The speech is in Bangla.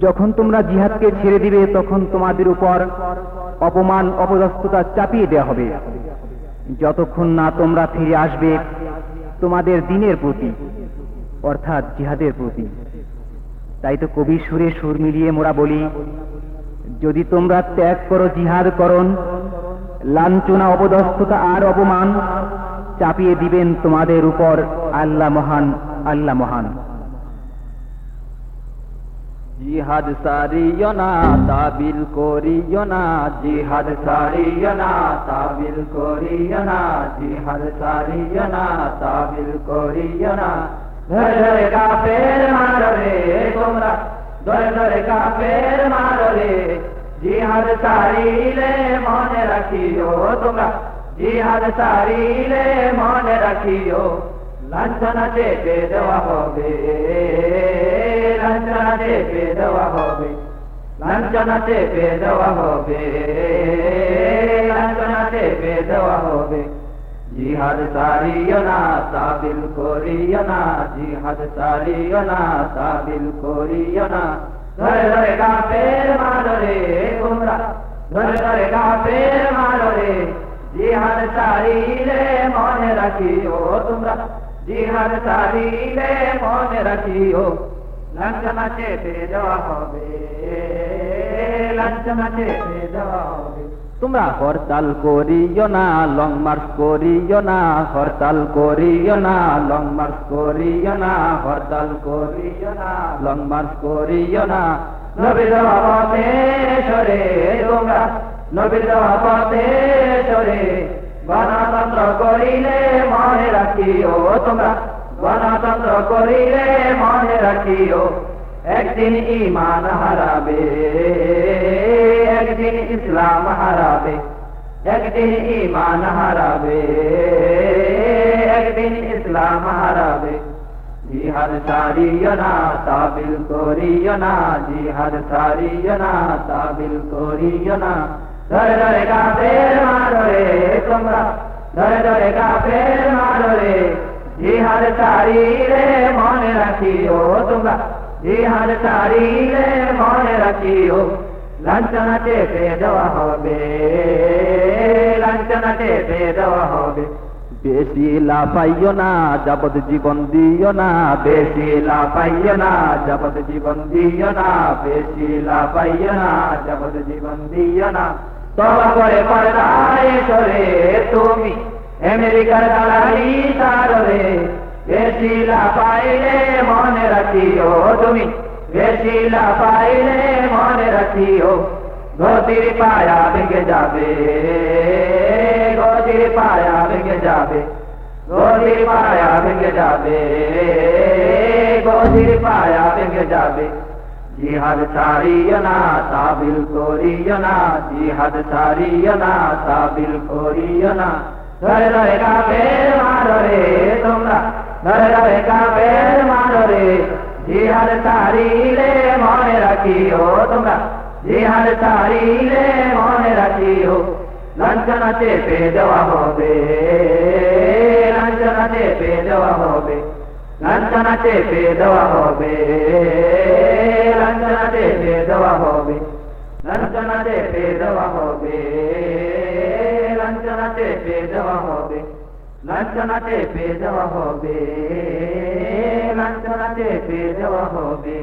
যখন তোমরা জিহাদকে ছেড়ে দিবে, তখন তোমাদের উপর অপমান, অপদস্থতা চাপিয়ে দেওয়া হবে। যতক্ষণ না তোমরা ফিরে আসবে, তোমাদের দিনের প্রতি, অর্থাৎ জিহাদের প্রতি। তাই তো কবি সুরে সুর মিলিয়ে মোরা বলি, যদি তোমরা ত্যাগ করো, জিহাদ করন লাঞ্ছনা, অপদস্থতা আর অপমান, চাপিয়ে দিবেন তোমাদের উপর আল্লাহ মহান আল্লাহ মহান। জিহাদ সারিও না, তাবিল করিও না। জিহাদ সারিও না, তাবিল করিও না। জিহাদ সারিও না, তাবিল করিও না। ধরে ধরে কাফের মারো রে তোমরা। ধরে ধরে কাফের মারো রে জিহাদ সারিলে মনে রাখিও তোমরা। জিহাদ সারিলে মনে রাখিও। লাঞ্ছনা চেপে দেওয়া হবে। লাঞ্ছনা চেপে দেওয়া হবে। লাঞ্ছনা চেপে দেওয়া হবে। লাঞ্ছনা চেপে দেওয়া হবে। জিহাদ সারিও না, তাবিল করিও না। জিহাদ সারিও না, তাবিল করিও না। ধরে ধরে কাপের মারো রে ধরে ধরে কাপের মারো জিহাদ সারিলে মনে রাখিও তোমরা। জিহাদ সারিলে মনে রাখিও। লাঞ্ছনা চেপে দেওয়া হবে লাঞ্ছনা চেপে দেওয়া হবে। তোমরা হরতাল করিও না লং মার্চ করিও না হরতাল করিও না লং মার্চ করিও না হরতাল করিও না লং মার্চ করিও না। নবীর পথে সরে তোমরা নবীর পথে সরে। গণতন্ত্র করিলে মনে রাখিও তোমরা গণতন্ত্র করিলে মনে রাখিও, একদিন ইমান হারাবে, একদিন ইসলাম হারাবে, একদিন ইমান হারাবে, একদিন ইসলাম হারাবে। জিহাদ সারিও না, তাবিল করিও না, জিহাদ সারিও না, তাবিল করিও না। ধরে ধরে কাফের মারো রে তোমরা, ধরে ধরে কাফের মারো রে। জিহাদ সারিলে মনে রাখিও তোমরা। জিহাদ সারিলে মনে রাখিও। লাঞ্ছনা চেপে দেওয়া হবে, লাঞ্ছনা চেপে দেওয়া হবে। বেশি লাফাইও না যাবত জীবন দিও না। বেশি লাফাইও না যাবত জীবন দিও না। বেশি লাফাইও না যাবত জীবন দিও না। তবা করে পর্দায় সরে তুমি। আমেরিকার দালালি তারে বেশি লাফাইলে মনে রাখিও তুমি, বেশি লাফাইলে মনে রাখিও। গতির পায়া ভেঙে যাবে গতির পায়া ভেঙে যাবে গতির পায়া ভেঙে যাবে গতির পায়া ভেঙে যাবে। জিহাদ সারিও না, তাবিল করিও না, জিহাদ সারিও না, তাবিল করিও না। ধরে ধরে কাপের মারো রে তোমরা, ধরে ধরে কাপের মারো রে জিহাদ সারিলে মনে রাখিও তোমরা, জিহাদ সারিলে মনে রাখিও, লাঞ্ছনা চেপে দেওয়া হবে, লাঞ্ছনা চেপে দেওয়া হবে, লাঞ্ছনা চেপে দেওয়া হবে, লাঞ্ছনা চেপে দেওয়া হবে, লাঞ্ছনা চেপে দেওয়া হবে। পেয়ে দেওয়া হবে। লাঞ্ছনাতে পেয়ে দেওয়া হবে। লাঞ্ছনাতে পেয়ে দেওয়া হবে।